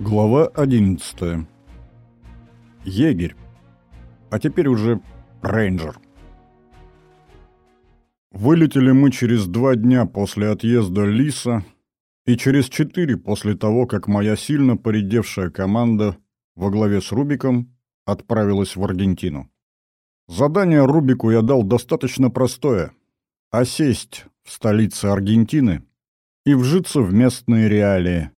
Глава 11. Егерь. А теперь уже рейнджер. Вылетели мы через два дня после отъезда Лиса и через четыре после того, как моя сильно поредевшая команда во главе с Рубиком отправилась в Аргентину. Задание Рубику я дал достаточно простое — осесть в столице Аргентины и вжиться в местные реалии,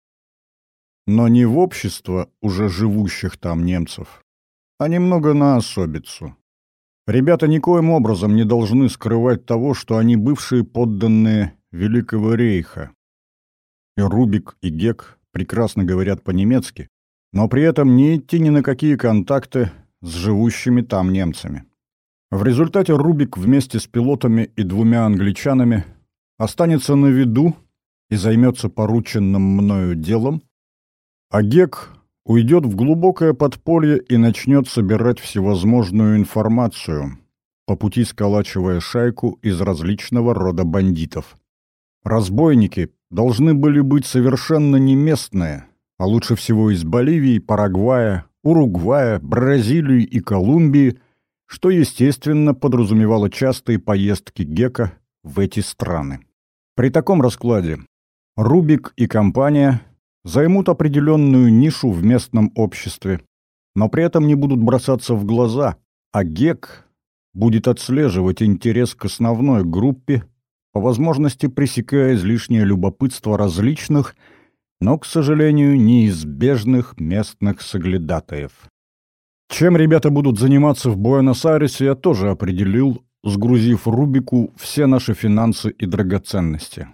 но не в общество уже живущих там немцев, а немного на особицу. Ребята никоим образом не должны скрывать того, что они бывшие подданные Великого Рейха. И Рубик, и Гек прекрасно говорят по-немецки, но при этом не идти ни на какие контакты с живущими там немцами. В результате Рубик вместе с пилотами и двумя англичанами останется на виду и займется порученным мною делом, а Гек уйдет в глубокое подполье и начнет собирать всевозможную информацию, по пути сколачивая шайку из различного рода бандитов. Разбойники должны были быть совершенно не местные, а лучше всего из Боливии, Парагвая, Уругвая, Бразилии и Колумбии, что, естественно, подразумевало частые поездки Гека в эти страны. При таком раскладе Рубик и компания займут определенную нишу в местном обществе, но при этом не будут бросаться в глаза, а ГЕК будет отслеживать интерес к основной группе, по возможности пресекая излишнее любопытство различных, но, к сожалению, неизбежных местных соглядатаев. Чем ребята будут заниматься в Буэнос-Айресе, я тоже определил, сгрузив Рубику все наши финансы и драгоценности.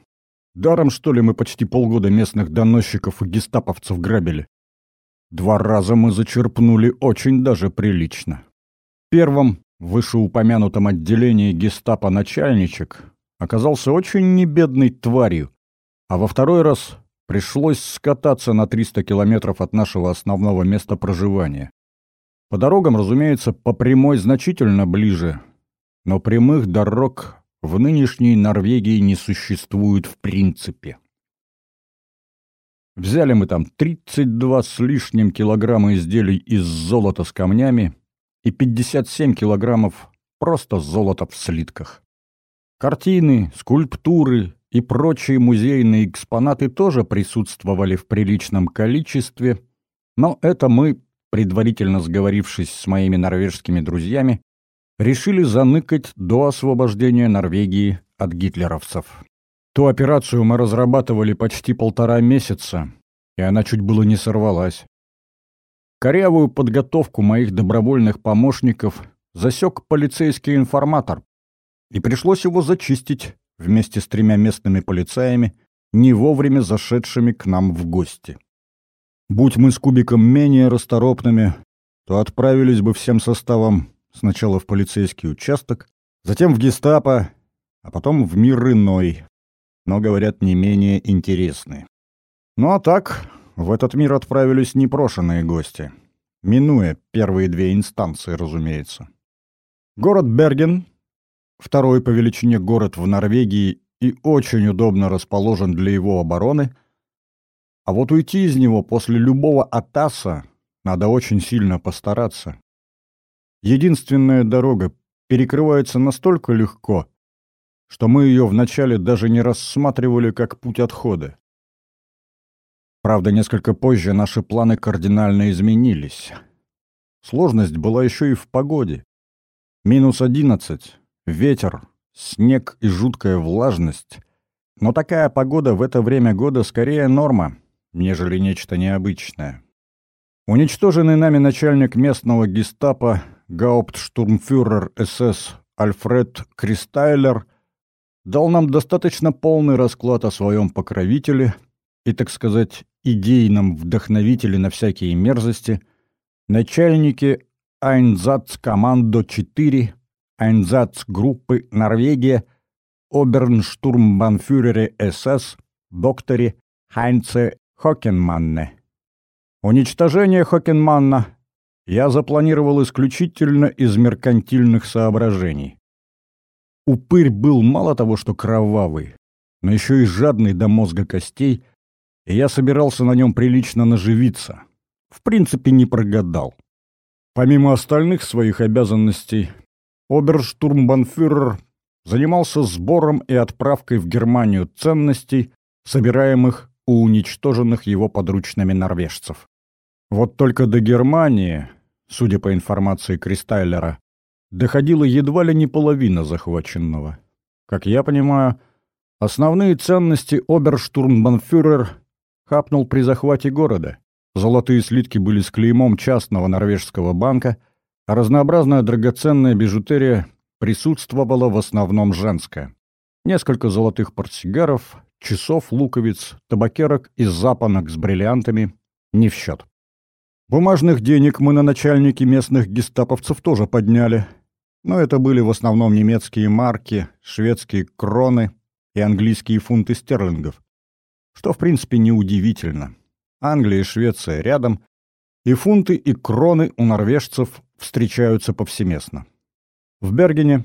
Даром, что ли, мы почти полгода местных доносчиков и гестаповцев грабили? Два раза мы зачерпнули очень даже прилично. Первым, вышеупомянутом отделении гестапо начальничек оказался очень небедной тварью, а во второй раз пришлось скататься на 300 километров от нашего основного места проживания. По дорогам, разумеется, по прямой значительно ближе, но прямых дорог в нынешней Норвегии не существует в принципе. Взяли мы там 32 с лишним килограмма изделий из золота с камнями и 57 килограммов просто золота в слитках. Картины, скульптуры и прочие музейные экспонаты тоже присутствовали в приличном количестве, но это мы, предварительно сговорившись с моими норвежскими друзьями, решили заныкать до освобождения Норвегии от гитлеровцев. Ту операцию мы разрабатывали почти полтора месяца, и она чуть было не сорвалась. Корявую подготовку моих добровольных помощников засек полицейский информатор, и пришлось его зачистить вместе с тремя местными полицаями, не вовремя зашедшими к нам в гости. Будь мы с Кубиком менее расторопными, то отправились бы всем составом Сначала в полицейский участок, затем в гестапо, а потом в мир иной, но, говорят, не менее интересный. Ну а так, в этот мир отправились непрошенные гости, минуя первые две инстанции, разумеется. Город Берген, второй по величине город в Норвегии и очень удобно расположен для его обороны, а вот уйти из него после любого атаса надо очень сильно постараться. Единственная дорога перекрывается настолько легко, что мы ее вначале даже не рассматривали как путь отхода. Правда, несколько позже наши планы кардинально изменились. Сложность была еще и в погоде. Минус одиннадцать, ветер, снег и жуткая влажность. Но такая погода в это время года скорее норма, нежели нечто необычное. Уничтоженный нами начальник местного гестапо гауптштурмфюрер СС Альфред Кристайлер дал нам достаточно полный расклад о своем покровителе и, так сказать, идейном вдохновителе на всякие мерзости, начальнике Айнзац-командо-4, Айнзац-группы Норвегия, обернштурмбанфюрере СС, докторе Хайнце Хокенманне. Уничтожение Хокенманна я запланировал исключительно из меркантильных соображений. Упырь был мало того, что кровавый, но еще и жадный до мозга костей, и я собирался на нем прилично наживиться. В принципе, не прогадал. Помимо остальных своих обязанностей, оберштурмбанфюрер занимался сбором и отправкой в Германию ценностей, собираемых у уничтоженных его подручными норвежцев. Вот только до Германии, судя по информации Кристайлера, доходила едва ли не половина захваченного. Как я понимаю, основные ценности оберштурмбанфюрер хапнул при захвате города. Золотые слитки были с клеймом частного норвежского банка, а разнообразная драгоценная бижутерия присутствовала в основном женская. Несколько золотых портсигаров, часов, луковиц, табакерок и запонок с бриллиантами не в счет. Бумажных денег мы на начальнике местных гестаповцев тоже подняли, но это были в основном немецкие марки, шведские кроны и английские фунты стерлингов, что в принципе неудивительно. Англия и Швеция рядом, и фунты и кроны у норвежцев встречаются повсеместно. В Бергене,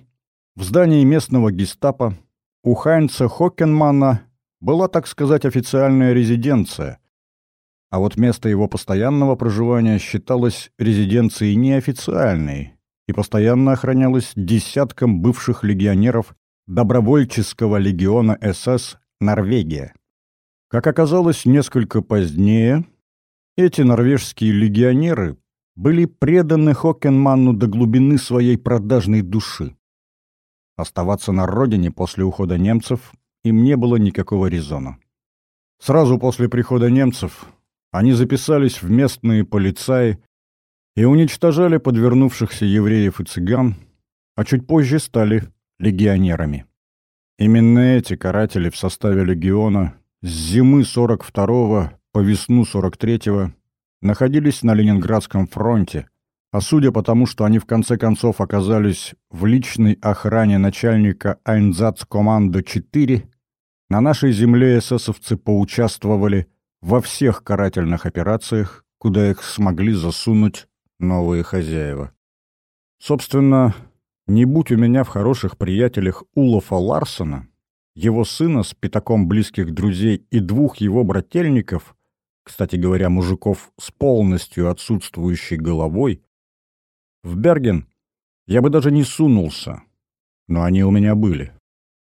в здании местного гестапо, у Хайнца Хоккенмана была, так сказать, официальная резиденция, а вот место его постоянного проживания считалось резиденцией неофициальной и постоянно охранялось десятком бывших легионеров добровольческого легиона СС «Норвегия». Как оказалось несколько позднее, эти норвежские легионеры были преданы Хокенманну до глубины своей продажной души. Оставаться на родине после ухода немцев им не было никакого резона. Сразу после прихода немцев они записались в местные полицаи и уничтожали подвернувшихся евреев и цыган, а чуть позже стали легионерами. Именно эти каратели в составе легиона с зимы 42-го по весну 43-го находились на Ленинградском фронте, а судя по тому, что они в конце концов оказались в личной охране начальника Айнзац-командо-4, на нашей земле эсэсовцы поучаствовали во всех карательных операциях, куда их смогли засунуть новые хозяева. Собственно, не будь у меня в хороших приятелях Улафа Ларсона, его сына с пятаком близких друзей и двух его брательников, кстати говоря, мужиков с полностью отсутствующей головой, в Берген я бы даже не сунулся, но они у меня были.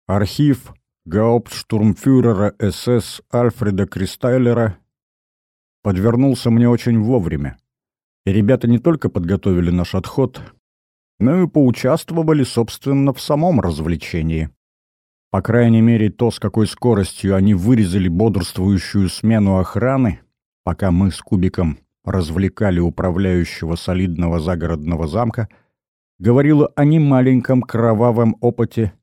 Архив гауптштурмфюрера СС Альфреда Кристайлера подвернулся мне очень вовремя. И ребята не только подготовили наш отход, но и поучаствовали, собственно, в самом развлечении. По крайней мере, то, с какой скоростью они вырезали бодрствующую смену охраны, пока мы с Кубиком развлекали управляющего солидного загородного замка, говорило о немаленьком кровавом опыте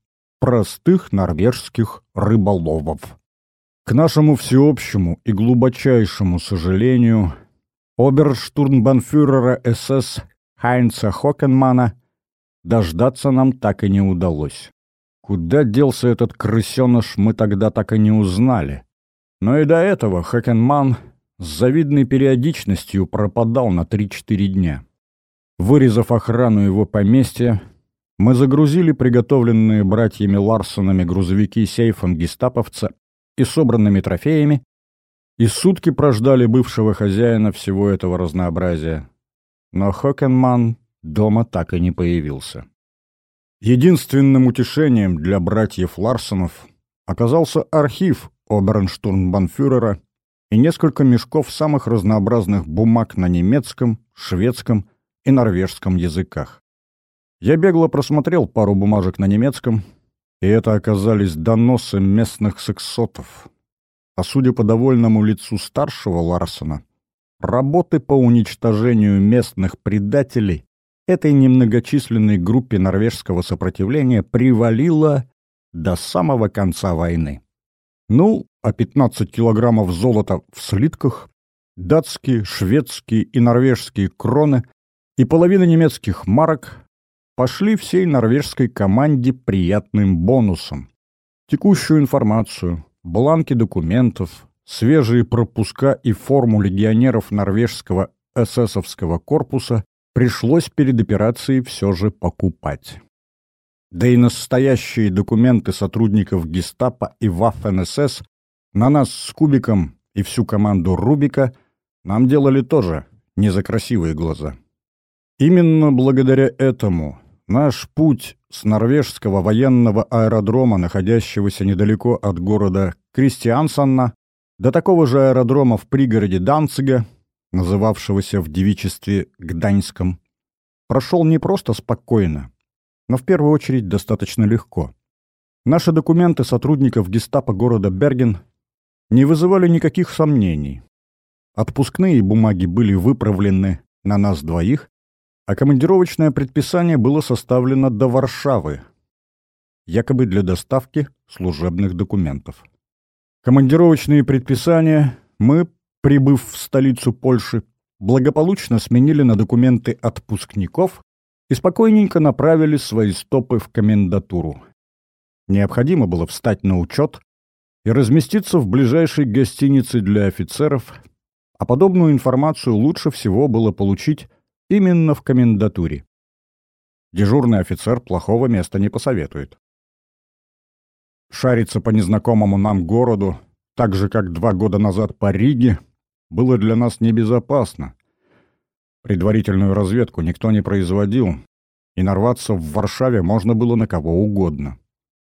простых норвежских рыболовов. К нашему всеобщему и глубочайшему сожалению, оберштурмбанфюрера СС Хайнца Хокенмана дождаться нам так и не удалось. Куда делся этот крысеныш, мы тогда так и не узнали. Но и до этого Хокенман с завидной периодичностью пропадал на 3-4 дня. Вырезав охрану его поместья, мы загрузили приготовленные братьями Ларсонами грузовики сейфом гестаповца и собранными трофеями, и сутки прождали бывшего хозяина всего этого разнообразия. Но Хокенман дома так и не появился. Единственным утешением для братьев Ларсонов оказался архив обернштурмбанфюрера и несколько мешков самых разнообразных бумаг на немецком, шведском и норвежском языках. Я бегло просмотрел пару бумажек на немецком, и это оказались доносы местных сексотов. А судя по довольному лицу старшего Ларсона, работы по уничтожению местных предателей этой немногочисленной группе норвежского сопротивления привалило до самого конца войны. Ну, а 15 килограммов золота в слитках, датские, шведские и норвежские кроны и половина немецких марок пошли всей норвежской команде приятным бонусом. Текущую информацию, бланки документов, свежие пропуска и форму легионеров норвежского эсэсовского корпуса пришлось перед операцией все же покупать. Да и настоящие документы сотрудников гестапо и Waffen-СС на нас с Кубиком и всю команду Рубика нам делали тоже не за красивые глаза. Именно благодаря этому наш путь с норвежского военного аэродрома, находящегося недалеко от города Кристиансанна, до такого же аэродрома в пригороде Данцига, называвшегося в девичестве Гданьском, прошел не просто спокойно, но в первую очередь достаточно легко. Наши документы сотрудников гестапо города Берген не вызывали никаких сомнений. Отпускные бумаги были выправлены на нас двоих, а командировочное предписание было составлено до Варшавы, якобы для доставки служебных документов. Командировочные предписания мы, прибыв в столицу Польши, благополучно сменили на документы отпускников и спокойненько направили свои стопы в комендатуру. Необходимо было встать на учет и разместиться в ближайшей гостинице для офицеров, а подобную информацию лучше всего было получить именно в комендатуре. Дежурный офицер плохого места не посоветует. Шариться по незнакомому нам городу, так же, как два года назад по Риге, было для нас небезопасно. Предварительную разведку никто не производил, и нарваться в Варшаве можно было на кого угодно.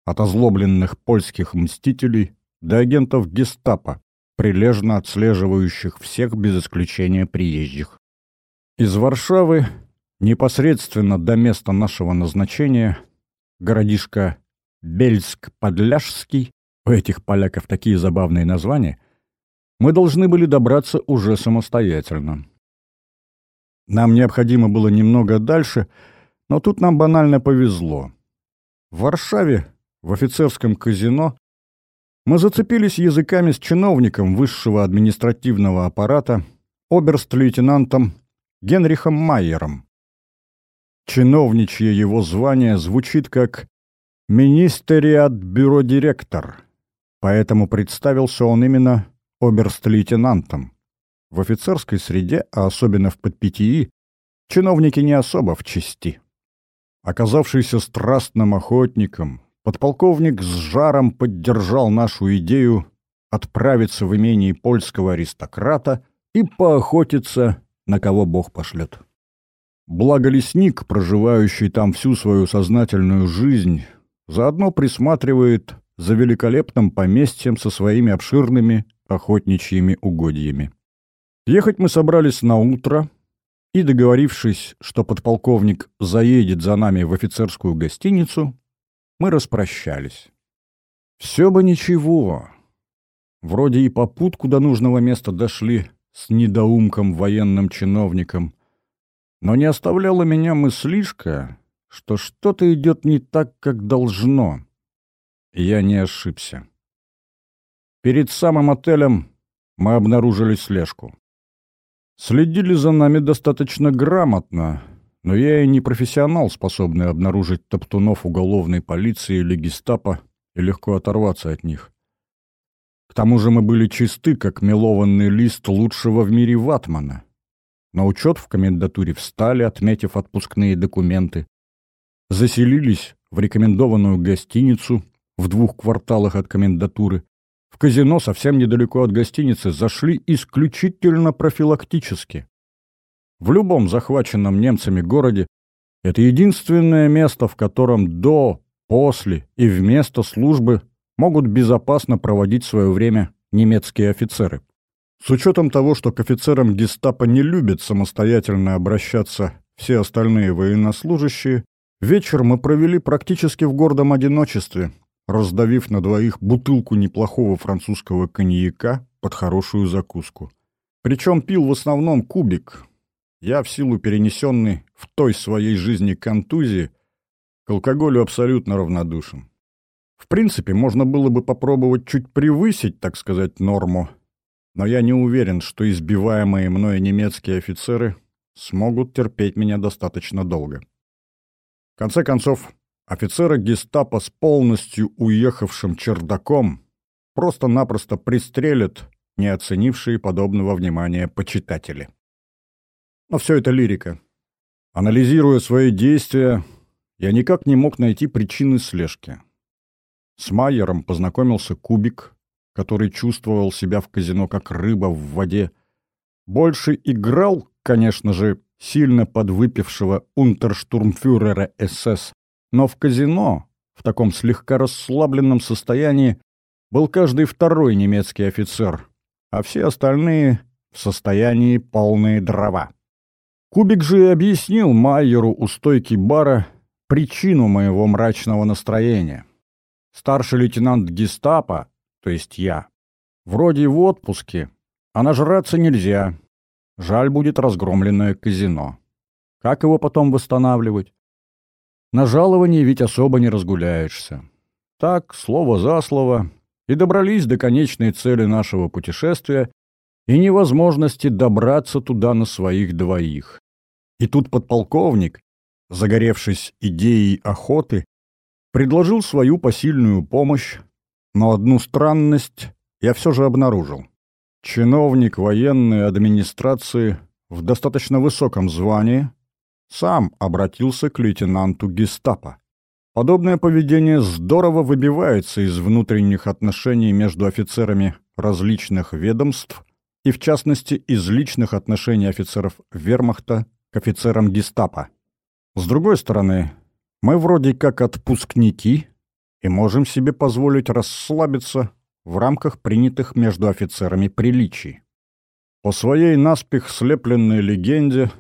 От озлобленных польских мстителей до агентов гестапо, прилежно отслеживающих всех без исключения приезжих. Из Варшавы непосредственно до места нашего назначения городишко Бельск-Подляжский, у этих поляков такие забавные названия, мы должны были добраться уже самостоятельно. Нам необходимо было немного дальше, но тут нам банально повезло. В Варшаве, в офицерском казино, мы зацепились языками с чиновником высшего административного аппарата, оберст-лейтенантом Генрихом Майером. Чиновничье его звание звучит как «Министериат-бюро-директор», поэтому представился он именно оберст-лейтенантом. В офицерской среде, а особенно в подпитии, чиновники не особо в чести. Оказавшийся страстным охотником, подполковник с жаром поддержал нашу идею отправиться в имение польского аристократа и поохотиться на кого Бог пошлет. Благо лесник, проживающий там всю свою сознательную жизнь, заодно присматривает за великолепным поместьем со своими обширными охотничьими угодьями. Ехать мы собрались на утро, и, договорившись, что подполковник заедет за нами в офицерскую гостиницу, мы распрощались. Все бы ничего. Вроде и попутку до нужного места дошли, с недоумком военным чиновником, но не оставляла меня мыслишка, что что-то идет не так, как должно. Я не ошибся. Перед самым отелем мы обнаружили слежку. Следили за нами достаточно грамотно, но я и не профессионал, способный обнаружить топтунов уголовной полиции или гестапо и легко оторваться от них. К тому же мы были чисты, как мелованный лист лучшего в мире ватмана. На учет в комендатуре встали, отметив отпускные документы. Заселились в рекомендованную гостиницу в двух кварталах от комендатуры. В казино совсем недалеко от гостиницы зашли исключительно профилактически. В любом захваченном немцами городе это единственное место, в котором до, после и вместо службы могут безопасно проводить свое время немецкие офицеры. С учетом того, что к офицерам гестапо не любят самостоятельно обращаться все остальные военнослужащие, вечер мы провели практически в гордом одиночестве, раздавив на двоих бутылку неплохого французского коньяка под хорошую закуску. Причем пил в основном кубик. Я, в силу перенесенной в той своей жизни контузии, к алкоголю абсолютно равнодушен. В принципе, можно было бы попробовать чуть превысить, так сказать, норму, но я не уверен, что избиваемые мною немецкие офицеры смогут терпеть меня достаточно долго. В конце концов, офицеры гестапо с полностью уехавшим чердаком просто-напросто пристрелят не оценившие подобного внимания почитатели. Но все это лирика. Анализируя свои действия, я никак не мог найти причины слежки. С Майером познакомился Кубик, который чувствовал себя в казино как рыба в воде, больше играл, конечно же, сильно подвыпившего унтерштурмфюрера СС, но в казино, в таком слегка расслабленном состоянии, был каждый второй немецкий офицер, а все остальные в состоянии полные дрова. Кубик же объяснил Майеру у стойки бара причину моего мрачного настроения. Старший лейтенант гестапо, то есть я, вроде в отпуске, а нажраться нельзя. Жаль будет разгромленное казино. Как его потом восстанавливать? На жаловании ведь особо не разгуляешься. Так, слово за слово, и добрались до конечной цели нашего путешествия и невозможности добраться туда на своих двоих. И тут подполковник, загоревшись идеей охоты, предложил свою посильную помощь, но одну странность я все же обнаружил. Чиновник военной администрации в достаточно высоком звании сам обратился к лейтенанту гестапо. Подобное поведение здорово выбивается из внутренних отношений между офицерами различных ведомств и, в частности, из личных отношений офицеров вермахта к офицерам гестапо. С другой стороны, мы вроде как отпускники и можем себе позволить расслабиться в рамках принятых между офицерами приличий. По своей наспех слепленной легенде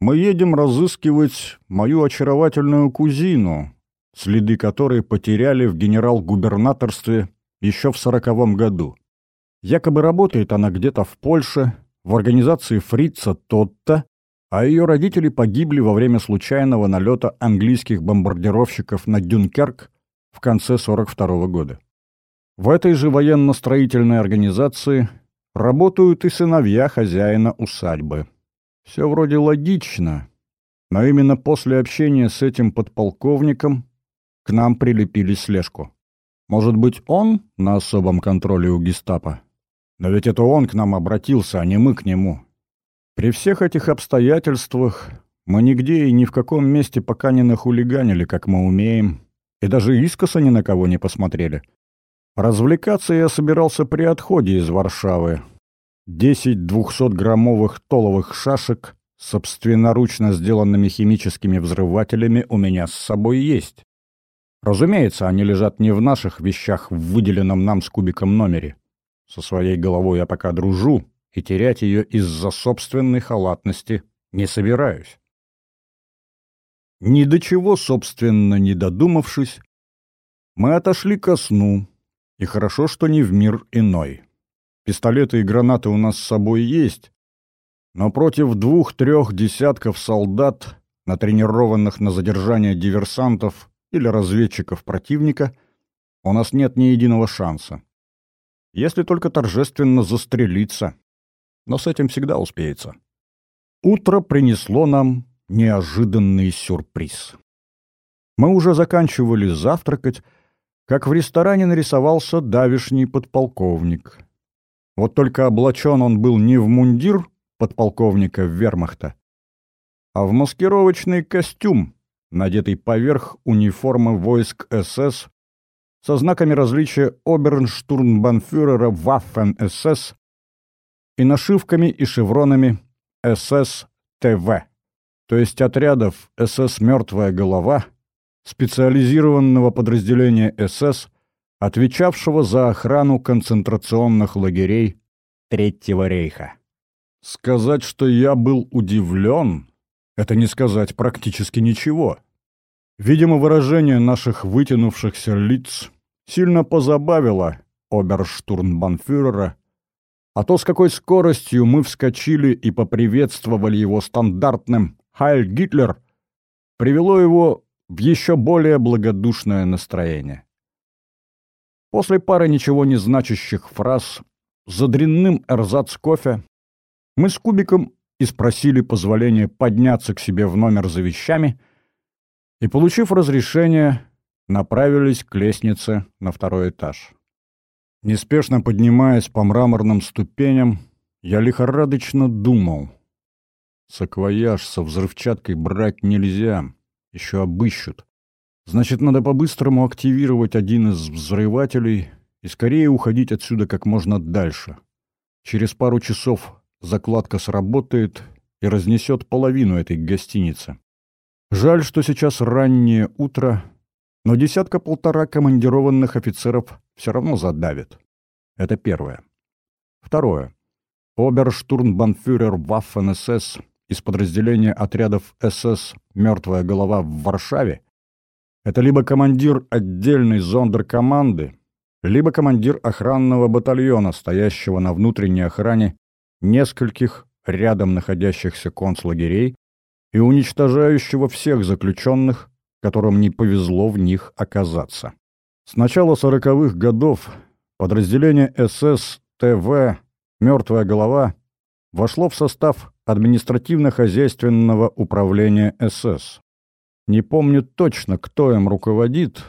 мы едем разыскивать мою очаровательную кузину, следы которой потеряли в генерал-губернаторстве еще в сороковом году. Якобы работает она где-то в Польше, в организации фрица Тотта, а ее родители погибли во время случайного налета английских бомбардировщиков на Дюнкерк в конце 42 года. В этой же военно-строительной организации работают и сыновья хозяина усадьбы. Все вроде логично, но именно после общения с этим подполковником к нам прилепили слежку. Может быть, он на особом контроле у гестапо? Но ведь это он к нам обратился, а не мы к нему. При всех этих обстоятельствах мы нигде и ни в каком месте пока не нахулиганили, как мы умеем, и даже искоса ни на кого не посмотрели. Развлекаться я собирался при отходе из Варшавы. Десять двухсотграммовых толовых шашек собственноручно сделанными химическими взрывателями у меня с собой есть. Разумеется, они лежат не в наших вещах в выделенном нам с кубиком номере. Со своей головой я пока дружу, и терять ее из-за собственной халатности не собираюсь. Ни до чего, собственно, не додумавшись, мы отошли ко сну, и хорошо, что не в мир иной. Пистолеты и гранаты у нас с собой есть, но против двух-трех десятков солдат, натренированных на задержание диверсантов, или разведчиков противника, у нас нет ни единого шанса. Если только торжественно застрелиться. Но с этим всегда успеется. Утро принесло нам неожиданный сюрприз. Мы уже заканчивали завтракать, как в ресторане нарисовался давишний подполковник. Вот только облачен он был не в мундир подполковника вермахта, а в маскировочный костюм, надетый поверх униформы войск СС со знаками различия обернштурмбанфюрера Waffen-СС и нашивками и шевронами СС-ТВ, то есть отрядов СС «Мертвая голова», специализированного подразделения СС, отвечавшего за охрану концентрационных лагерей Третьего рейха. Сказать, что я был удивлен, это не сказать практически ничего. Видимо, выражение наших вытянувшихся лиц сильно позабавило оберштурмбанфюрера, а то, с какой скоростью мы вскочили и поприветствовали его стандартным «Хайль Гитлер», привело его в еще более благодушное настроение. После пары ничего не значащих фраз за дрянным эрзац кофе мы с Кубиком и спросили позволения подняться к себе в номер за вещами и, получив разрешение, направились к лестнице на второй этаж. Неспешно поднимаясь по мраморным ступеням, я лихорадочно думал. Саквояж со взрывчаткой брать нельзя, еще обыщут. Значит, надо по-быстрому активировать один из взрывателей и скорее уходить отсюда как можно дальше. Через пару часов закладка сработает и разнесет половину этой гостиницы. Жаль, что сейчас раннее утро, но десятка-полтора командированных офицеров все равно задавит. Это первое. Второе. Оберштурмбанфюрер Waffen-СС из подразделения отрядов СС «Мертвая голова» в Варшаве — это либо командир отдельной зондеркоманды, либо командир охранного батальона, стоящего на внутренней охране нескольких рядом находящихся концлагерей и уничтожающего всех заключенных, которым не повезло в них оказаться. С начала сороковых годов подразделение СС ТВ «Мертвая голова» вошло в состав административно-хозяйственного управления СС. Не помню точно, кто им руководит,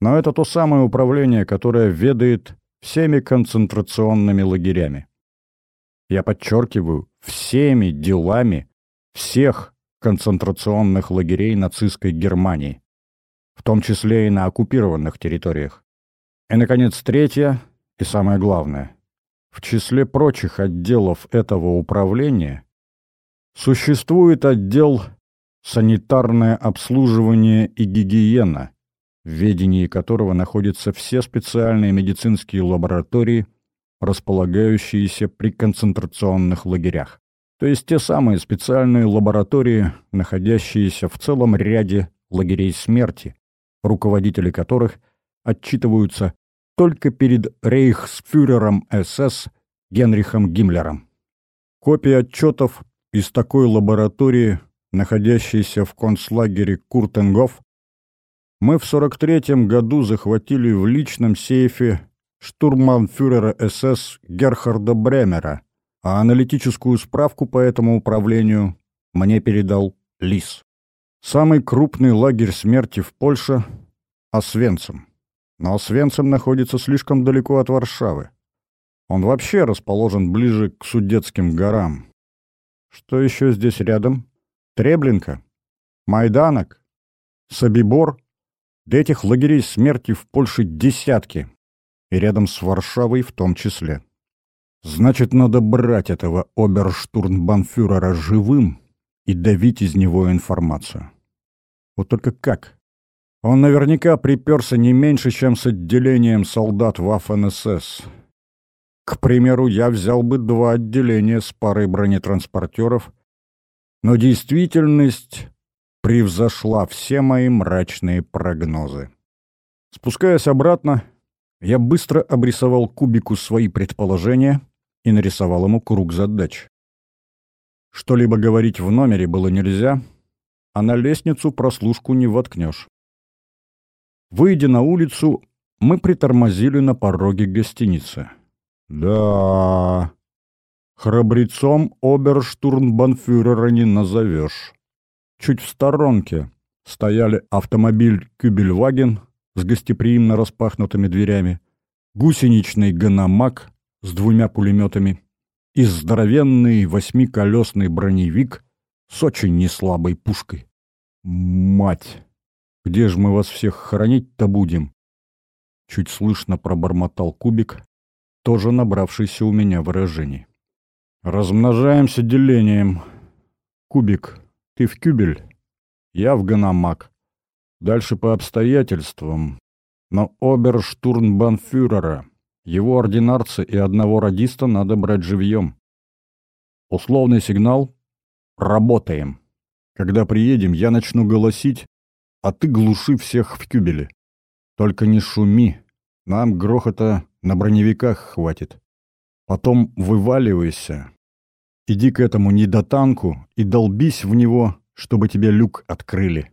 но это то самое управление, которое ведает всеми концентрационными лагерями. Я подчеркиваю, всеми делами всех концентрационных лагерей нацистской Германии, том числе и на оккупированных территориях. И, наконец, третье и самое главное. В числе прочих отделов этого управления существует отдел «Санитарное обслуживание и гигиена», в ведении которого находятся все специальные медицинские лаборатории, располагающиеся при концентрационных лагерях то есть те самые специальные лаборатории, находящиеся в целом ряде лагерей смерти, руководители которых отчитываются только перед рейхсфюрером СС Генрихом Гиммлером. Копии отчетов из такой лаборатории, находящейся в концлагере Куртенгоф, мы в 43 году захватили в личном сейфе штурманфюрера СС Герхарда Бремера, а аналитическую справку по этому управлению мне передал Лис. Самый крупный лагерь смерти в Польше — Освенцим. Но Освенцим находится слишком далеко от Варшавы. Он вообще расположен ближе к Судетским горам. Что еще здесь рядом? Треблинка? Майданок? Собибор? Да этих лагерей смерти в Польше десятки. И рядом с Варшавой в том числе. Значит, надо брать этого оберштурмбанфюрера живым и давить из него информацию. Вот только как? Он наверняка приперся не меньше, чем с отделением солдат Waffen-СС. К примеру, я взял бы два отделения с парой бронетранспортеров, но действительность превзошла все мои мрачные прогнозы. Спускаясь обратно, я быстро обрисовал кубику свои предположения — и нарисовал ему круг задач. Что-либо говорить в номере было нельзя, а на лестницу прослушку не воткнешь. Выйдя на улицу, мы притормозили на пороге гостиницы. Да, храбрецом оберштурмбанфюрера не назовешь. Чуть в сторонке стояли автомобиль «Кюбельваген» с гостеприимно распахнутыми дверями, гусеничный «Ганамак» с двумя пулеметами и здоровенный восьмиколесный броневик с очень неслабой пушкой. Мать! Где же мы вас всех хоронить-то будем? Чуть слышно пробормотал кубик, тоже набравшийся у меня выражений. Размножаемся делением. Кубик, ты в кюбель, я в ганамак. Дальше по обстоятельствам. Но оберштурмбанфюрера его ординарца и одного радиста надо брать живьем. Условный сигнал «Работаем». Когда приедем, я начну голосить, а ты глуши всех в кюбеле. Только не шуми, нам грохота на броневиках хватит. Потом вываливайся. Иди к этому недотанку и долбись в него, чтобы тебе люк открыли.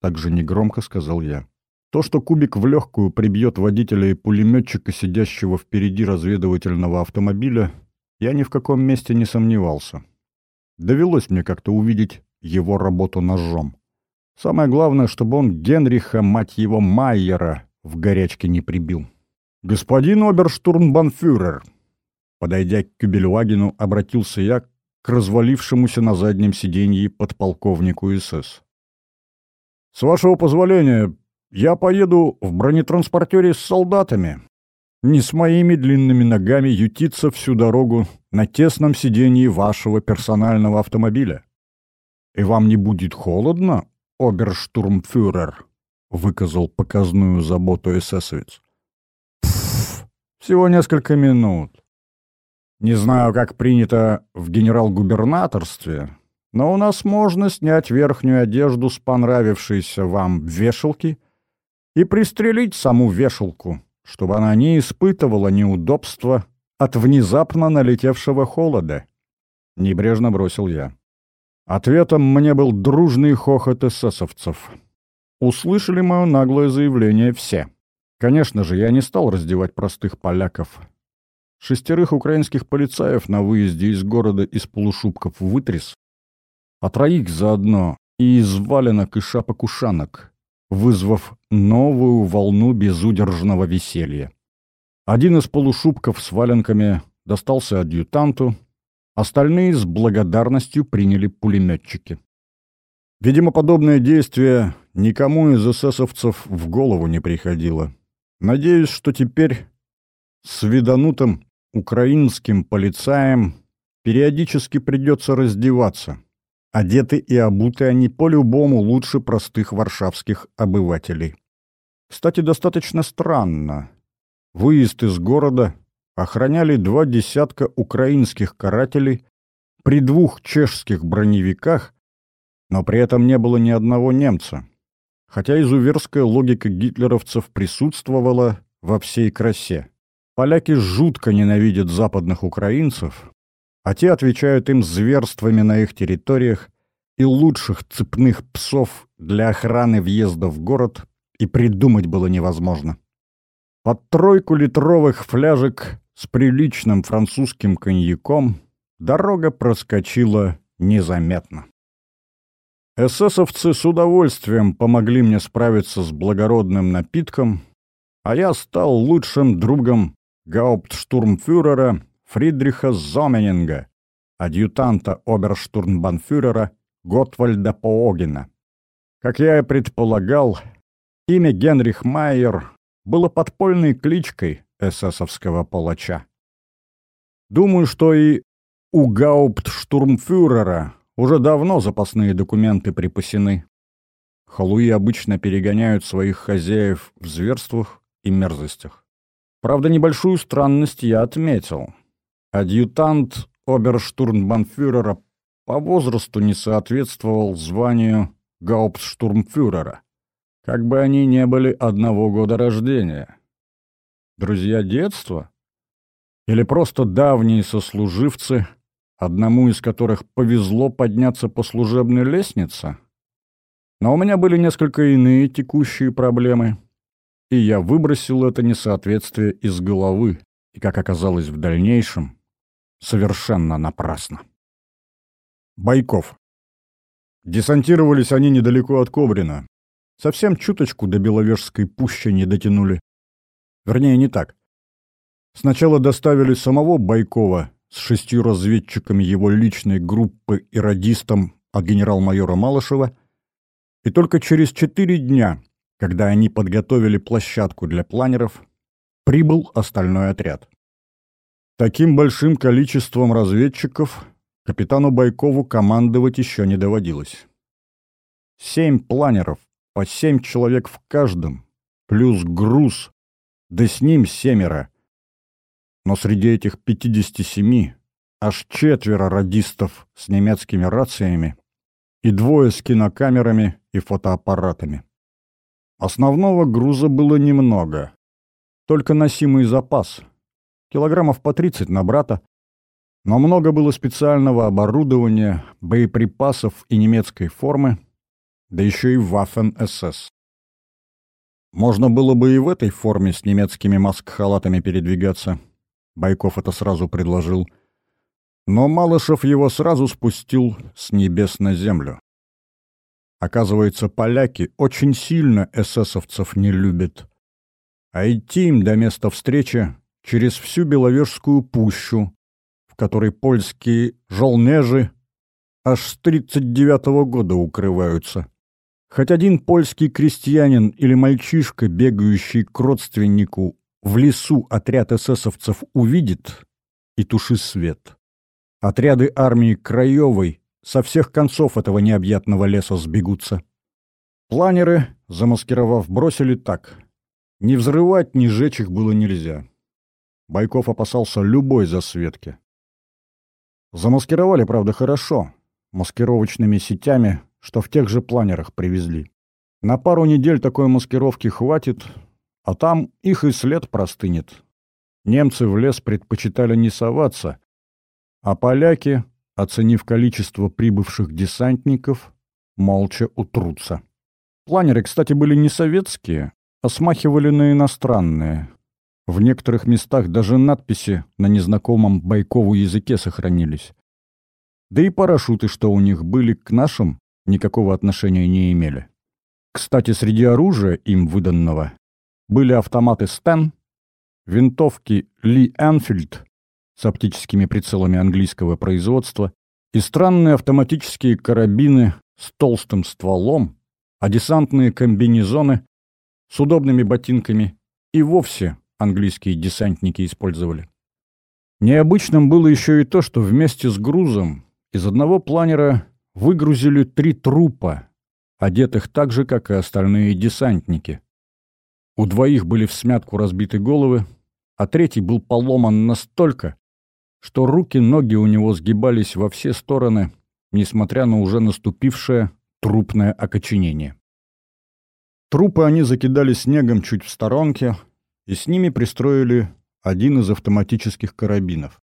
Так же негромко сказал я. То, что кубик в легкую прибьет водителя и пулеметчика, сидящего впереди разведывательного автомобиля, я ни в каком месте не сомневался. Довелось мне как-то увидеть его работу ножом. Самое главное, чтобы он Генриха, мать его, Майера, в горячке не прибил. «Господин оберштурмбанфюрер!» Подойдя к Кюбельвагену, обратился я к развалившемуся на заднем сиденье подполковнику СС. «С вашего позволения, я поеду в бронетранспортере с солдатами. не с моими длинными ногами ютиться всю дорогу на тесном сидении вашего персонального автомобиля. И вам не будет холодно, оберштурмфюрер?» — выказал показную заботу эсэсовец. «Пф, всего несколько минут. Не знаю, как принято в генерал-губернаторстве, но у нас можно снять верхнюю одежду с понравившейся вам вешалки и пристрелить саму вешалку, чтобы она не испытывала неудобства от внезапно налетевшего холода. Небрежно бросил я. Ответом мне был дружный хохот эсэсовцев. Услышали мое наглое заявление все. Конечно же, я не стал раздевать простых поляков. Шестерых украинских полицаев на выезде из города из полушубков вытряс, а троих заодно и из валенок и шапок-ушанок, вызвав новую волну безудержного веселья. Один из полушубков с валенками достался адъютанту, остальные с благодарностью приняли пулеметчики. Видимо, подобное действие никому из эсэсовцев в голову не приходило. Надеюсь, что теперь с виданутым украинским полицаем периодически придется раздеваться. Одеты и обуты они по-любому лучше простых варшавских обывателей. Кстати, достаточно странно. Выезд из города охраняли два десятка украинских карателей при двух чешских броневиках, но при этом не было ни одного немца. Хотя изуверская логика гитлеровцев присутствовала во всей красе. Поляки жутко ненавидят западных украинцев, а те отвечают им зверствами на их территориях, и лучших цепных псов для охраны въезда в город и придумать было невозможно. Под тройку литровых фляжек с приличным французским коньяком дорога проскочила незаметно. Эсэсовцы с удовольствием помогли мне справиться с благородным напитком, а я стал лучшим другом гауптштурмфюрера Фридриха Зоменинга, адъютанта оберштурмбанфюрера Готвальда Поогина. Как я и предполагал, имя Генрих Майер было подпольной кличкой эсэсовского палача. Думаю, что и у гауптштурмфюрера уже давно запасные документы припасены. Халуи обычно перегоняют своих хозяев в зверствах и мерзостях. Правда, небольшую странность я отметил. Адъютант оберштурмбанфюрера по возрасту не соответствовал званию гауптштурмфюрера. Как бы они не были одного года рождения. Друзья детства? Или просто давние сослуживцы, одному из которых повезло подняться по служебной лестнице? Но у меня были несколько иные текущие проблемы — и я выбросил это несоответствие из головы, и, как оказалось в дальнейшем, совершенно напрасно. Байков. Десантировались они недалеко от Кобрина. Совсем чуточку до Беловежской пущи не дотянули. Вернее, не так. Сначала доставили самого Байкова с шестью разведчиками его личной группы и радистом от генерал-майора Малышева, и только через четыре дня когда они подготовили площадку для планеров, прибыл остальной отряд. Таким большим количеством разведчиков капитану Байкову командовать еще не доводилось. Семь планеров, по семь человек в каждом, плюс груз, да с ним семеро. Но среди этих 57 аж четверо радистов с немецкими рациями и двое с кинокамерами и фотоаппаратами. Основного груза было немного. Только носимый запас. Килограммов по 30 на брата. Но много было специального оборудования, боеприпасов и немецкой формы, да еще и Waffen-СС. Можно было бы и в этой форме с немецкими маск-халатами передвигаться. Байков это сразу предложил. Но Малышев его сразу спустил с небес на землю. Оказывается, поляки очень сильно эсэсовцев не любят. А идти им до места встречи через всю Беловежскую пущу, в которой польские жолнежи аж с 39-го года укрываются. Хоть один польский крестьянин или мальчишка, бегающий к родственнику, в лесу отряд эсэсовцев увидит и туши свет. Отряды армии Краевой со всех концов этого необъятного леса сбегутся. Планеры, замаскировав, бросили так. Ни взрывать, ни сжечь их было нельзя. Байков опасался любой засветки. Замаскировали, правда, хорошо, маскировочными сетями, что в тех же планерах привезли. На пару недель такой маскировки хватит, а там их и след простынет. Немцы в лес предпочитали не соваться, а поляки, оценив количество прибывших десантников, молча утрутся. Планеры, кстати, были не советские, а смахивали на иностранные. В некоторых местах даже надписи на незнакомом Байкову языке сохранились. Да и парашюты, что у них были, к нашим никакого отношения не имели. Кстати, среди оружия им выданного были автоматы Стен, винтовки Ли Энфилд с оптическими прицелами английского производства и странные автоматические карабины с толстым стволом, а десантные комбинезоны с удобными ботинками и вовсе английские десантники использовали. Необычным было еще и то, что вместе с грузом из одного планера выгрузили три трупа, одетых так же, как и остальные десантники. У двоих были в смятку разбиты головы, а третий был поломан настолько, что руки-ноги у него сгибались во все стороны, несмотря на уже наступившее трупное окоченение. Трупы они закидали снегом чуть в сторонке, и с ними пристроили один из автоматических карабинов.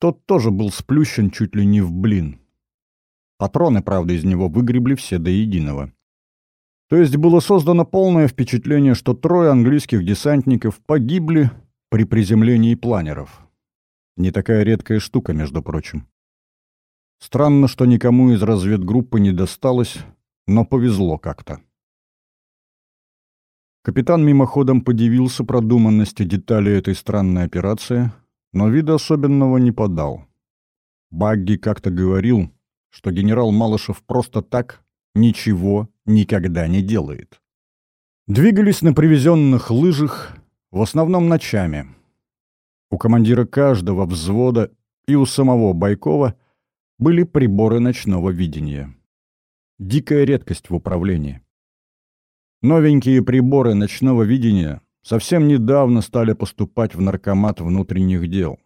Тот тоже был сплющен чуть ли не в блин. Патроны, правда, из него выгребли все до единого. То есть было создано полное впечатление, что трое английских десантников погибли при приземлении планеров. Не такая редкая штука, между прочим. Странно, что никому из разведгруппы не досталось, но повезло как-то. Капитан мимоходом подивился продуманности деталей этой странной операции, но вида особенного не подал. Багги как-то говорил, что генерал Малышев просто так ничего никогда не делает. Двигались на привезенных лыжах, в основном ночами. У командира каждого взвода и у самого Байкова были приборы ночного видения. Дикая редкость в управлении. Новенькие приборы ночного видения совсем недавно стали поступать в наркомат внутренних дел.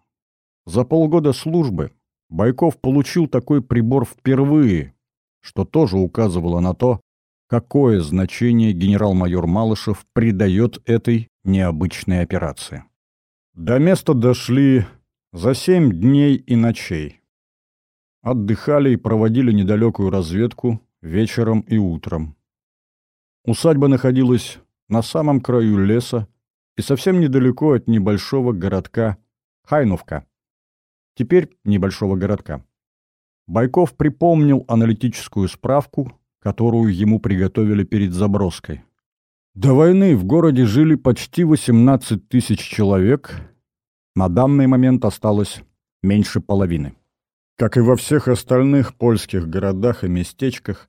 За полгода службы Байков получил такой прибор впервые, что тоже указывало на то, какое значение генерал-майор Малышев придает этой необычной операции. До места дошли за семь дней и ночей. Отдыхали и проводили недалекую разведку вечером и утром. Усадьба находилась на самом краю леса и совсем недалеко от небольшого городка Хайновка. Теперь небольшого городка. Байков припомнил аналитическую справку, которую ему приготовили перед заброской. До войны в городе жили почти 18 тысяч человек, на данный момент осталось меньше половины. Как и во всех остальных польских городах и местечках,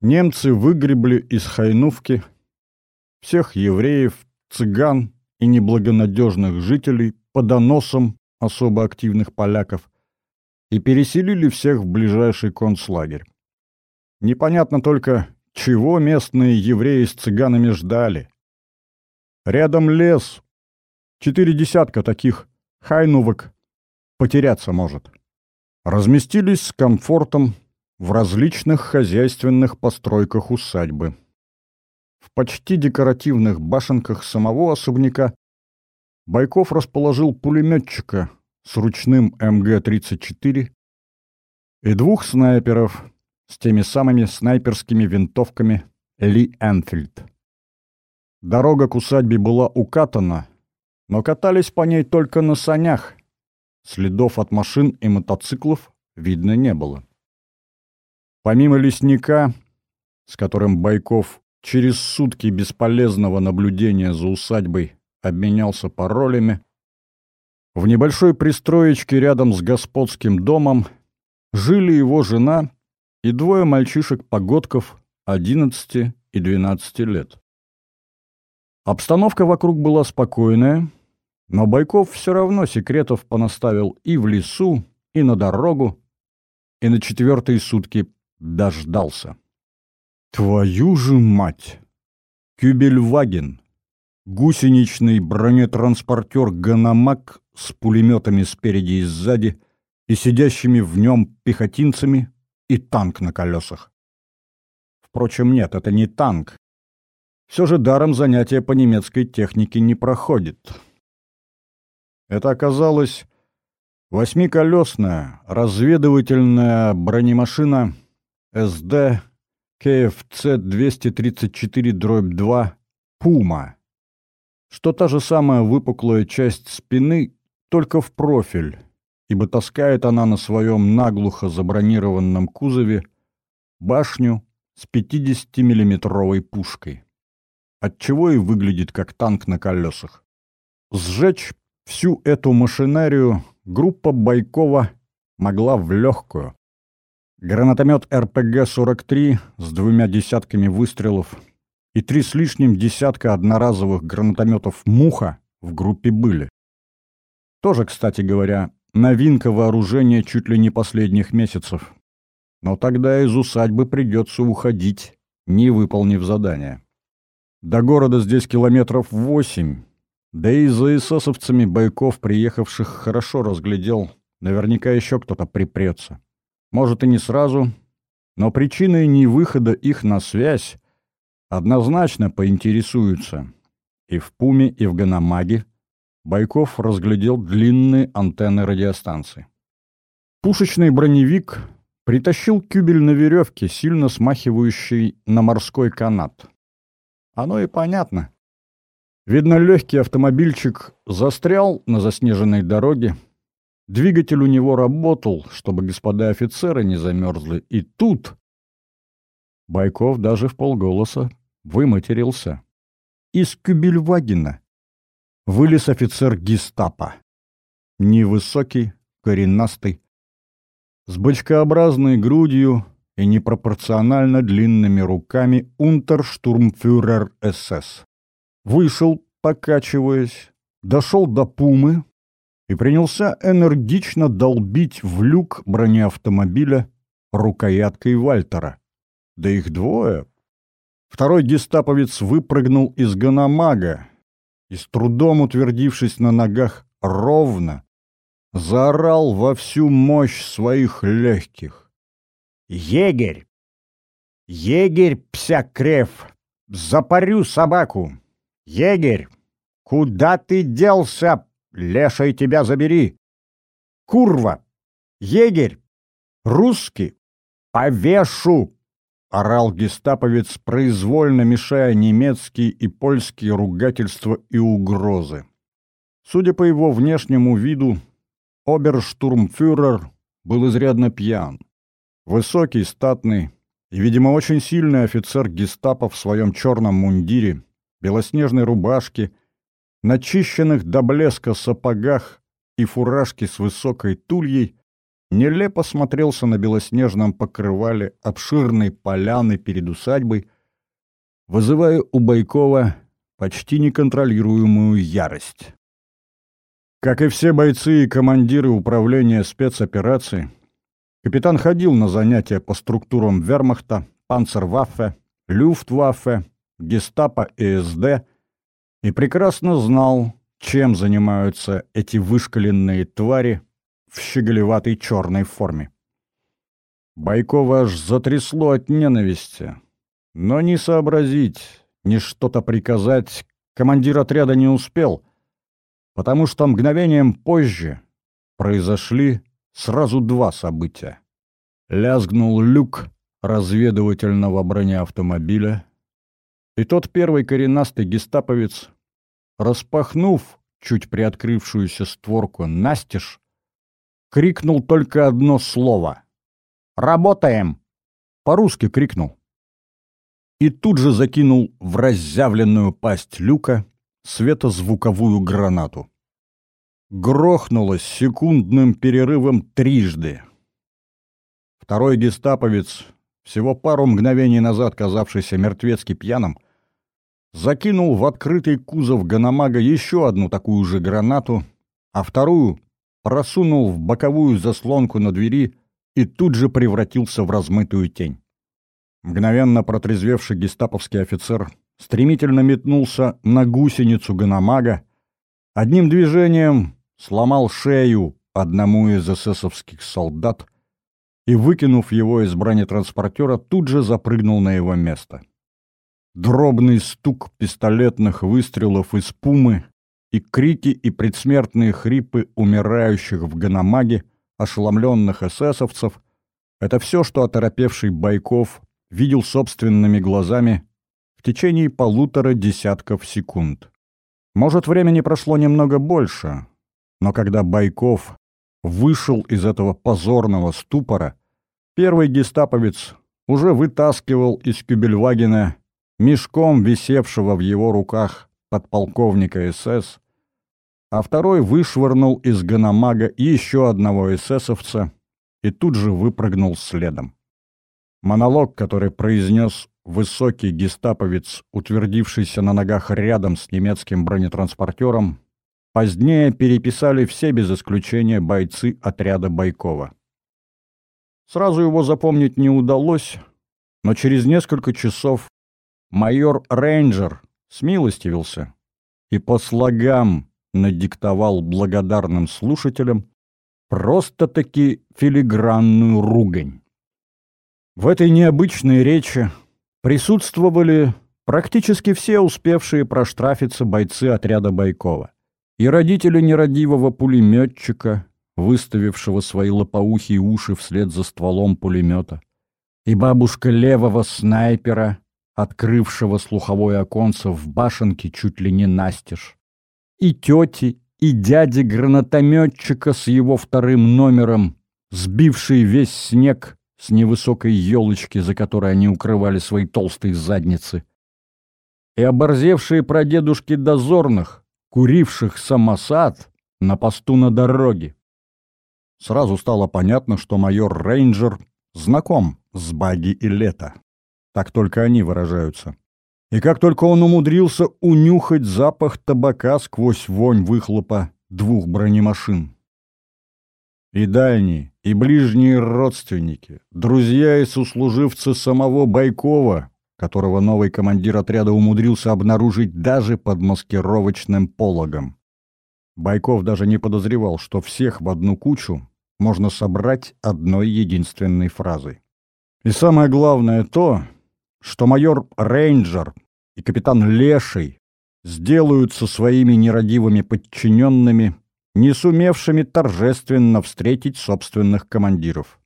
немцы выгребли из Хайнувки всех евреев, цыган и неблагонадежных жителей по доносам особо активных поляков и переселили всех в ближайший концлагерь. Непонятно только, чего местные евреи с цыганами ждали. Рядом лес. Четыре десятка таких хайнувок потеряться может. Разместились с комфортом в различных хозяйственных постройках усадьбы. В почти декоративных башенках самого особняка Байков расположил пулеметчика с ручным МГ-34 и двух снайперов с теми самыми снайперскими винтовками Ли Энфилд. Дорога к усадьбе была укатана, но катались по ней только на санях. Следов от машин и мотоциклов видно не было. Помимо лесника, с которым Байков через сутки бесполезного наблюдения за усадьбой обменялся паролями, в небольшой пристроечке рядом с господским домом жили его жена и двое мальчишек-погодков 11 и 12 лет. Обстановка вокруг была спокойная, Но Байков все равно секретов понаставил и в лесу, и на дорогу, и на четвертые сутки дождался. Твою же мать! Кюбельваген! Гусеничный бронетранспортер «Ганамак» с пулеметами спереди и сзади и сидящими в нем пехотинцами и танк на колесах. Впрочем, нет, это не танк. Все же даром занятия по немецкой технике не проходит. Это оказалось восьмиколесная разведывательная бронемашина СД КФЦ-234-2 «Пума», что та же самая выпуклая часть спины, только в профиль, ибо таскает она на своем наглухо забронированном кузове башню с 50-миллиметровой пушкой, отчего и выглядит как танк на колесах. Сжечь Всю эту машинерию группа Байкова могла в легкую. Гранатомет РПГ-43 с двумя десятками выстрелов и три с лишним десятка одноразовых гранатометов «Муха» в группе были. Тоже, кстати говоря, новинка вооружения чуть ли не последних месяцев. Но тогда из усадьбы придется уходить, не выполнив задание. До города здесь километров восемь, да и за эсэсовцами бойков, приехавших, хорошо разглядел. Наверняка еще кто-то припрется. Может, и не сразу, но причиной невыхода их на связь однозначно поинтересуются. И в Пуме, и в Ганамаге Байков разглядел длинные антенны радиостанции. Пушечный броневик притащил кюбель на веревке, сильно смахивающий на морской канат. Оно и понятно. Видно, легкий автомобильчик застрял на заснеженной дороге. Двигатель у него работал, чтобы господа офицеры не замерзли. И тут... Байков даже в полголоса выматерился. Из Кюбельвагена вылез офицер гестапо. Невысокий, коренастый, с бочкообразной грудью и непропорционально длинными руками унтерштурмфюрер СС вышел, покачиваясь, дошел до Пумы и принялся энергично долбить в люк бронеавтомобиля рукояткой Вальтера. Да их двое. Второй гестаповец выпрыгнул из ганамага и, с трудом утвердившись на ногах ровно, заорал во всю мощь своих легких. «Егерь! Егерь, псякрев! Запарю собаку! «Егерь! Куда ты делся? Леший тебя забери! Курва! Егерь! Русский! Повешу!» — орал гестаповец, произвольно мешая немецкие и польские ругательства и угрозы. Судя по его внешнему виду, оберштурмфюрер был изрядно пьян. Высокий, статный и, видимо, очень сильный офицер гестапо в своем черном мундире белоснежной рубашке, начищенных до блеска сапогах и фуражке с высокой тульей, нелепо смотрелся на белоснежном покрывале обширной поляны перед усадьбой, вызывая у Байкова почти неконтролируемую ярость. Как и все бойцы и командиры управления спецопераций, капитан ходил на занятия по структурам вермахта, панцерваффе, люфтваффе, гестапо и СД и прекрасно знал, чем занимаются эти вышкаленные твари в щеголеватой черной форме. Байкова аж затрясло от ненависти. Но ни сообразить, ни что-то приказать командир отряда не успел, потому что мгновением позже произошли сразу два события. Лязгнул люк разведывательного бронеавтомобиля, и тот первый коренастый гестаповец, распахнув чуть приоткрывшуюся створку настежь, крикнул только одно слово. «Работаем!» По-русски крикнул. И тут же закинул в разъявленную пасть люка светозвуковую гранату. Грохнулось секундным перерывом трижды. Второй гестаповец, всего пару мгновений назад казавшийся мертвецки пьяным, закинул в открытый кузов Ганамага еще одну такую же гранату, а вторую просунул в боковую заслонку на двери и тут же превратился в размытую тень. Мгновенно протрезвевший гестаповский офицер стремительно метнулся на гусеницу Ганамага, одним движением сломал шею одному из эсэсовских солдат и, выкинув его из бронетранспортера, тут же запрыгнул на его место. Дробный стук пистолетных выстрелов из пумы и крики и предсмертные хрипы умирающих в Ганамаге ошеломленных эсэсовцев — это все, что оторопевший Байков видел собственными глазами в течение полутора десятков секунд. Может, времени прошло немного больше, но когда Байков вышел из этого позорного ступора, первый гестаповец уже вытаскивал из Кюбельвагена мешком висевшего в его руках подполковника СС, а второй вышвырнул из Ганамага еще одного эсэсовца и тут же выпрыгнул следом. Монолог, который произнес высокий гестаповец, утвердившийся на ногах рядом с немецким бронетранспортером, Позднее переписали все без исключения бойцы отряда Байкова. Сразу его запомнить не удалось, но через несколько часов майор Рейнджер смилостивился и по слогам надиктовал благодарным слушателям просто-таки филигранную ругань. В этой необычной речи присутствовали практически все успевшие проштрафиться бойцы отряда Байкова и родители нерадивого пулеметчика, выставившего свои лопоухие уши вслед за стволом пулемета, и бабушка левого снайпера, открывшего слуховое оконце в башенке чуть ли не настежь, и тети, и дяди гранатометчика с его вторым номером, сбивший весь снег с невысокой елочки, за которой они укрывали свои толстые задницы, и оборзевшие прадедушки дозорных, куривших самосад на посту на дороге. Сразу стало понятно, что майор Рейнджер знаком с Баги и Лето. Так только они выражаются. И как только он умудрился унюхать запах табака сквозь вонь выхлопа двух бронемашин. И дальние, и ближние родственники, друзья и сослуживцы самого Байкова которого новый командир отряда умудрился обнаружить даже под маскировочным пологом. Байков даже не подозревал, что всех в одну кучу можно собрать одной единственной фразой. И самое главное то, что майор Рейнджер и капитан Леший сделают со своими нерадивыми подчиненными, не сумевшими торжественно встретить собственных командиров.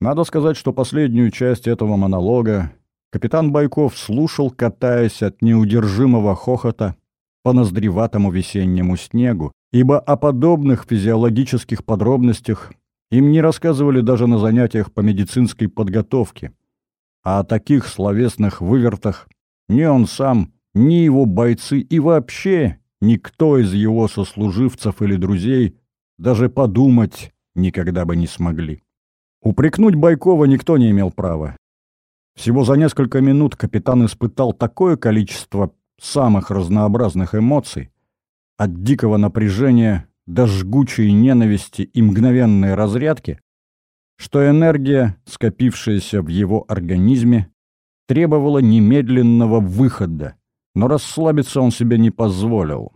Надо сказать, что последнюю часть этого монолога Капитан Байков слушал, катаясь от неудержимого хохота по ноздреватому весеннему снегу, ибо о подобных физиологических подробностях им не рассказывали даже на занятиях по медицинской подготовке. А о таких словесных вывертах ни он сам, ни его бойцы и вообще никто из его сослуживцев или друзей даже подумать никогда бы не смогли. Упрекнуть Байкова никто не имел права. Всего за несколько минут капитан испытал такое количество самых разнообразных эмоций, от дикого напряжения до жгучей ненависти и мгновенной разрядки, что энергия, скопившаяся в его организме, требовала немедленного выхода, но расслабиться он себе не позволил.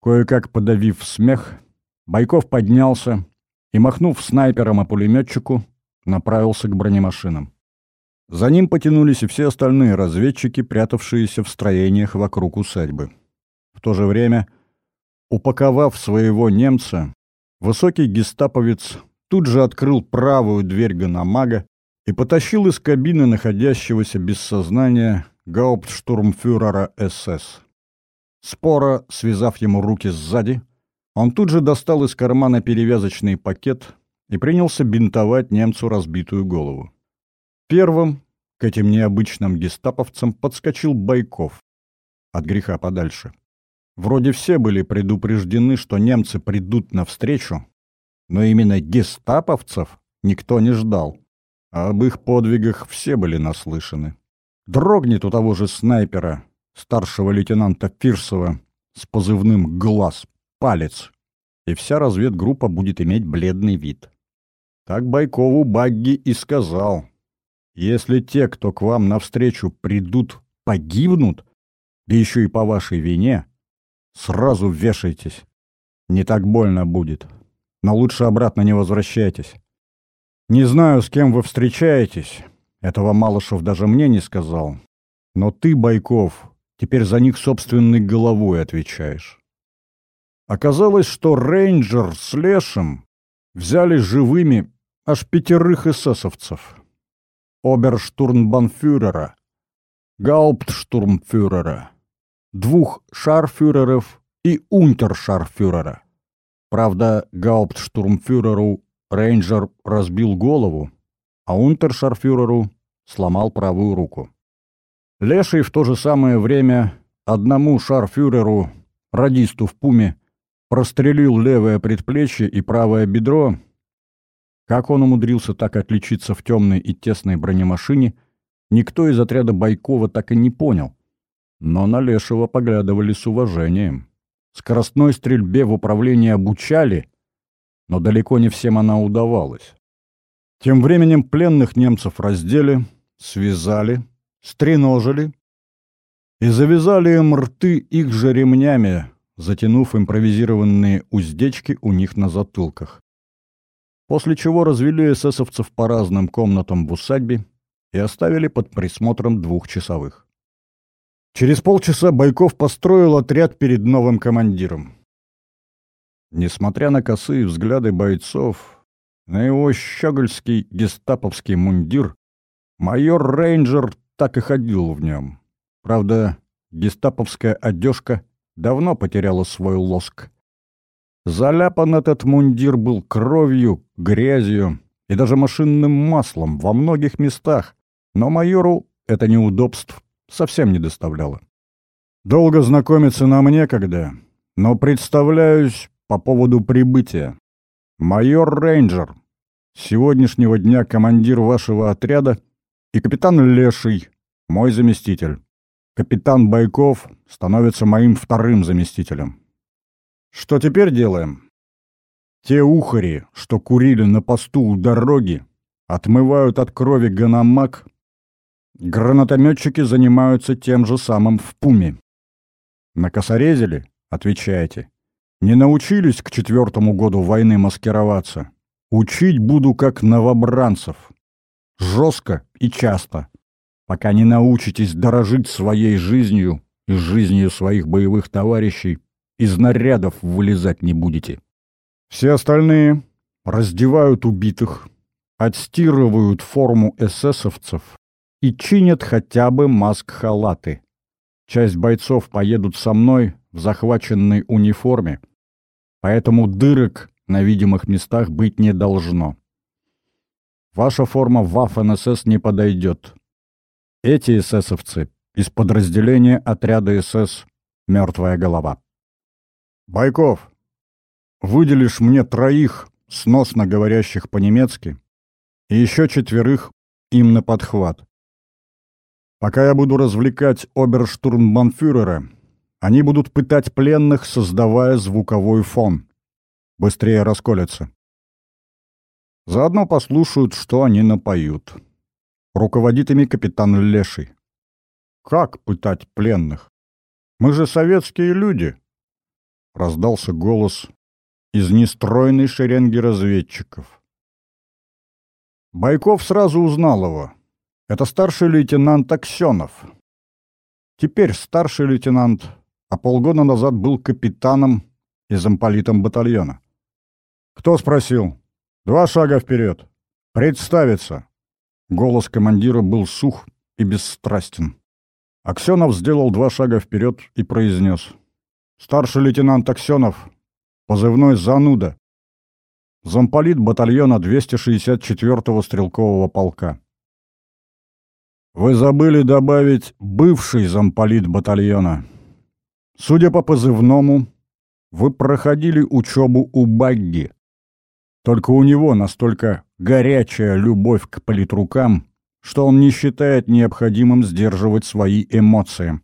Кое-как подавив смех, Байков поднялся и, махнув снайпером и пулеметчику, направился к бронемашинам. За ним потянулись и все остальные разведчики, прятавшиеся в строениях вокруг усадьбы. В то же время, упаковав своего немца, высокий гестаповец тут же открыл правую дверь Ганамага и потащил из кабины находящегося без сознания гауптштурмфюрера СС. Спора, связав ему руки сзади, он тут же достал из кармана перевязочный пакет и принялся бинтовать немцу разбитую голову. Первым к этим необычным гестаповцам подскочил Байков. От греха подальше. Вроде все были предупреждены, что немцы придут навстречу, но именно гестаповцев никто не ждал. А об их подвигах все были наслышаны. Дрогнет у того же снайпера старшего лейтенанта Фирсова с позывным «Глаз», «Палец», и вся разведгруппа будет иметь бледный вид. Так Байкову Багги и сказал. Если те, кто к вам навстречу придут, погибнут, да еще и по вашей вине, сразу вешайтесь. Не так больно будет. Но лучше обратно не возвращайтесь. Не знаю, с кем вы встречаетесь. Этого Малышев даже мне не сказал. Но ты, Байков, теперь за них собственной головой отвечаешь. Оказалось, что рейнджер с Лешем взяли живыми аж пятерых эсэсовцев. Оберштурмбанфюрера, гауптштурмфюрера, двух шарфюреров и унтершарфюрера. Правда, гауптштурмфюреру рейнджер разбил голову, а унтершарфюреру сломал правую руку. Леший в то же самое время одному шарфюреру, радисту в пуме, прострелил левое предплечье и правое бедро. Как он умудрился так отличиться в темной и тесной бронемашине, никто из отряда Байкова так и не понял. Но на Лешего поглядывали с уважением. Скоростной стрельбе в управлении обучали, но далеко не всем она удавалась. Тем временем пленных немцев раздели, связали, стреножили и завязали им рты их же ремнями, затянув импровизированные уздечки у них на затылках. После чего развели эсэсовцев по разным комнатам в усадьбе и оставили под присмотром двух часовых. Через полчаса Байков построил отряд перед новым командиром. Несмотря на косые взгляды бойцов, на его щегольский гестаповский мундир, майор Рейнджер так и ходил в нем. Правда, гестаповская одежка давно потеряла свой лоск. Заляпан этот мундир был кровью, грязью и даже машинным маслом во многих местах, но майору это неудобств совсем не доставляло. Долго знакомиться нам некогда, но представляюсь по поводу прибытия. Майор Рейнджер, сегодняшнего дня командир вашего отряда и капитан Леший, мой заместитель. Капитан Байков становится моим вторым заместителем. Что теперь делаем? Те ухари, что курили на посту у дороги, отмывают от крови ганамак. Гранатометчики занимаются тем же самым в Пуме. Накосорезили? Отвечаете. Не научились к четвертому году войны маскироваться. Учить буду как новобранцев. Жестко и часто пока не научитесь дорожить своей жизнью и жизнью своих боевых товарищей, из нарядов вылезать не будете. Все остальные раздевают убитых, отстирывают форму эсэсовцев и чинят хотя бы маск-халаты. Часть бойцов поедут со мной в захваченной униформе, поэтому дырок на видимых местах быть не должно. Ваша форма в ВАФ-НСС не подойдет. Эти эсэсовцы из подразделения отряда СС «Мертвая голова». «Байков, выделишь мне троих, сносно говорящих по-немецки, и еще четверых им на подхват. Пока я буду развлекать оберштурмбанфюрера, они будут пытать пленных, создавая звуковой фон. Быстрее расколятся. Заодно послушают, что они напоют». Руководит ими капитан Леший. Как пытать пленных? Мы же советские люди. Раздался голос из нестройной шеренги разведчиков. Байков сразу узнал его. Это старший лейтенант Аксенов. Теперь старший лейтенант, а полгода назад был капитаном и замполитом батальона. Кто спросил? Два шага вперед. Представиться. Голос командира был сух и бесстрастен. Аксенов сделал два шага вперед и произнес. «Старший лейтенант Аксенов, позывной «Зануда», замполит батальона 264-го стрелкового полка». «Вы забыли добавить бывший замполит батальона. Судя по позывному, вы проходили учебу у Багги. Только у него настолько горячая любовь к политрукам, что он не считает необходимым сдерживать свои эмоции.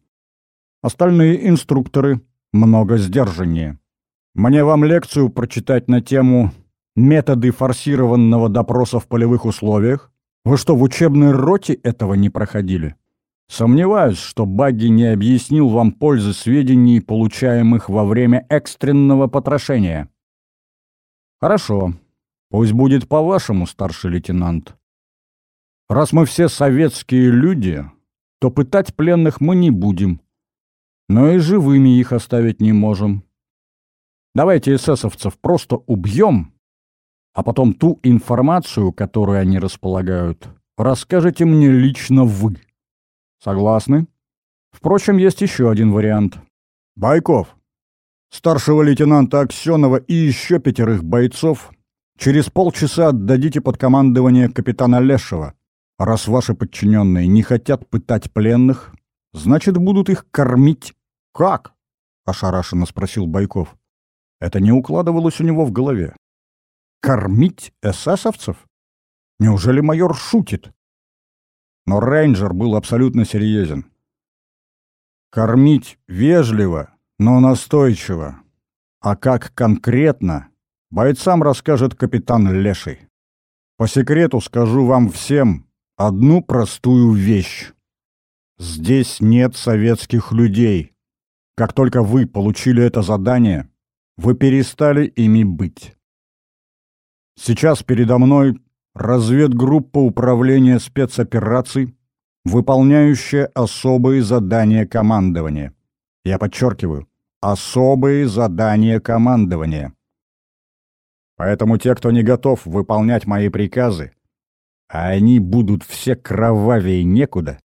Остальные инструкторы много сдержаннее. Мне вам лекцию прочитать на тему «Методы форсированного допроса в полевых условиях»? Вы что, в учебной роте этого не проходили? Сомневаюсь, что Багги не объяснил вам пользы сведений, получаемых во время экстренного потрошения. Хорошо. Пусть будет по-вашему, старший лейтенант. Раз мы все советские люди, то пытать пленных мы не будем. Но и живыми их оставить не можем. Давайте эсэсовцев просто убьем, а потом ту информацию, которой они располагают, расскажете мне лично вы. Согласны? Впрочем, есть еще один вариант. Байков, старшего лейтенанта Аксенова и еще пятерых бойцов через полчаса отдадите под командование капитана Лешева. Раз ваши подчиненные не хотят пытать пленных, значит, будут их кормить. Как? Ошарашенно спросил Байков. Это не укладывалось у него в голове. Кормить эсэсовцев? Неужели майор шутит? Но рейнджер был абсолютно серьезен. Кормить вежливо, но настойчиво. А как конкретно, бойцам расскажет капитан Леший. По секрету скажу вам всем одну простую вещь. Здесь нет советских людей. Как только вы получили это задание, вы перестали ими быть. Сейчас передо мной разведгруппа управления спецопераций, выполняющая особые задания командования. Я подчеркиваю, особые задания командования. Поэтому те, кто не готов выполнять мои приказы, а они будут все кровавее некуда,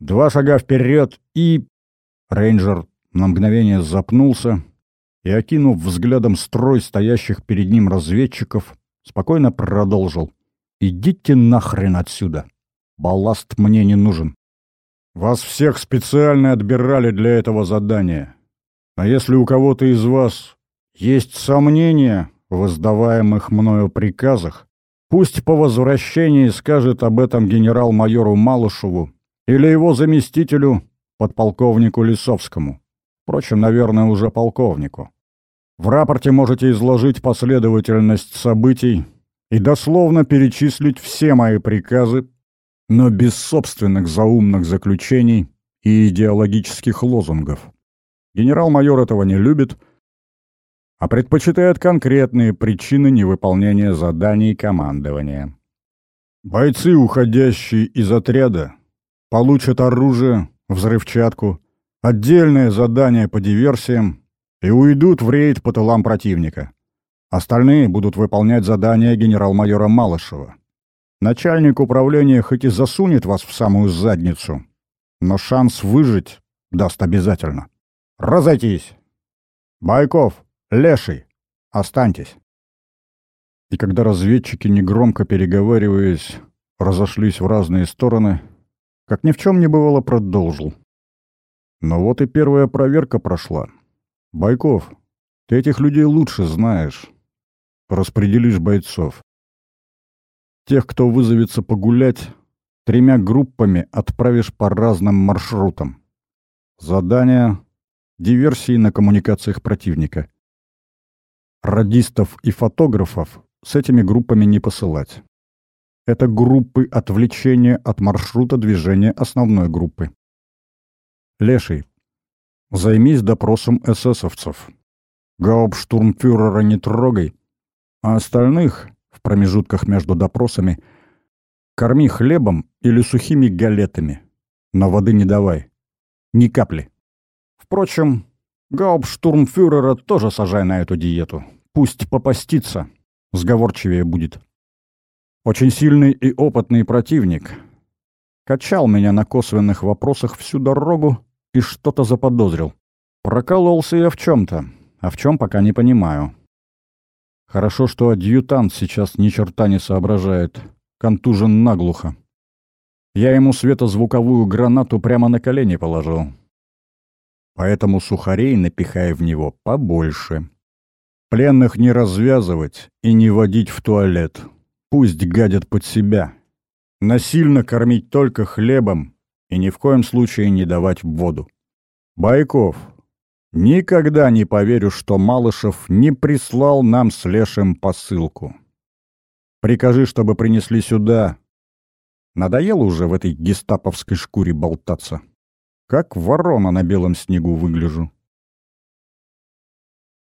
два шага вперед и... Рейнджер на мгновение запнулся и, окинув взглядом строй стоящих перед ним разведчиков, Спокойно продолжил. «Идите нахрен отсюда. Балласт мне не нужен. Вас всех специально отбирали для этого задания. А если у кого-то из вас есть сомнения в издаваемых мною приказах, пусть по возвращении скажет об этом генерал-майору Малышеву или его заместителю, подполковнику Лисовскому. Впрочем, наверное, уже полковнику. В рапорте можете изложить последовательность событий и дословно перечислить все мои приказы, но без собственных заумных заключений и идеологических лозунгов. Генерал-майор этого не любит, а предпочитает конкретные причины невыполнения заданий командования. Бойцы, уходящие из отряда, получат оружие, взрывчатку, отдельное задание по диверсиям и уйдут в рейд по тылам противника. Остальные будут выполнять задания генерал-майора Малышева. Начальник управления хоть и засунет вас в самую задницу, но шанс выжить даст обязательно. Разойтись! Байков, Леший, останьтесь!» И когда разведчики, негромко переговариваясь, разошлись в разные стороны, как ни в чем не бывало, продолжил. Но вот и первая проверка прошла. «Байков, ты этих людей лучше знаешь. Распределишь бойцов. Тех, кто вызовется погулять, тремя группами отправишь по разным маршрутам. Задание — диверсии на коммуникациях противника. Радистов и фотографов с этими группами не посылать. Это группы отвлечения от маршрута движения основной группы. Леший, Займись допросом эсэсовцев. Гауптштурмфюрера не трогай, а остальных, в промежутках между допросами, корми хлебом или сухими галетами, но воды не давай. Ни капли. Впрочем, гауптштурмфюрера тоже сажай на эту диету. Пусть попастится, сговорчивее будет. Очень сильный и опытный противник. Качал меня на косвенных вопросах всю дорогу, и что-то заподозрил. Прокололся я в чем-то, а в чем пока не понимаю. Хорошо, что адъютант сейчас ни черта не соображает. Контужен наглухо. Я ему светозвуковую гранату прямо на колени положил. Поэтому сухарей напихай в него побольше. Пленных не развязывать и не водить в туалет. Пусть гадят под себя. Насильно кормить только хлебом и ни в коем случае не давать воду. Байков, никогда не поверю, что Малышев не прислал нам с Лешем посылку. Прикажи, чтобы принесли сюда. Надоело уже в этой гестаповской шкуре болтаться. Как ворона на белом снегу выгляжу.